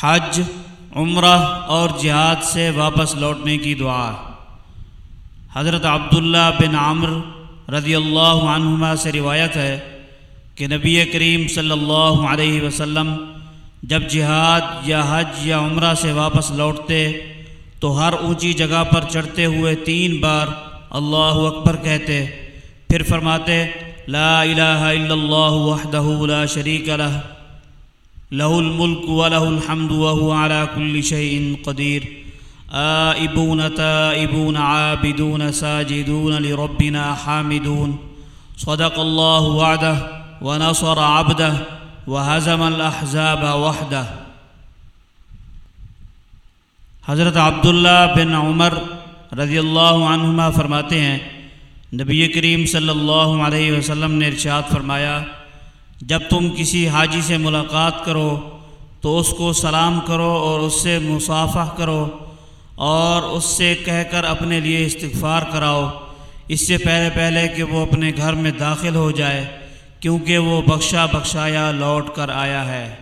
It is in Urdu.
حج، عمرہ اور جہاد سے واپس لوٹنے کی دعا۔ حضرت عبداللہ بن عامر رضی اللہ عنہما سے روایت ہے کہ نبی کریم صلی اللہ علیہ وسلم جب جہاد یا حج یا عمرہ سے واپس لوٹتے تو ہر اونچی جگہ پر چڑھتے ہوئے تین بار اللہ اکبر کہتے۔ پھر فرماتے، لا الہ الا اللہ وحدہ لا شریک لہ۔ له الملك وله الحمد وهو على كل شيء قدير آئبون تائبون عابدون ساجدون لربنا حامدون۔ صدق الله وعده ونصر عبده وهزم الأحزاب وحده حضرت عبداللہ بن عمر رضی اللہ عنہما فرماتے ہیں، نبی کریم صلی اللہ علیہ وسلم نے ارشاد فرمایا جب تم کسی حاجی سے ملاقات کرو تو اس کو سلام کرو اور اس سے مصافح کرو اور اس سے کہہ کر اپنے لیے استغفار کراؤ۔ اس سے پہلے پہلے کہ وہ اپنے گھر میں داخل ہو جائے، کیونکہ وہ بخشا بخشایا لوٹ کر آیا ہے۔